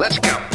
Let's go.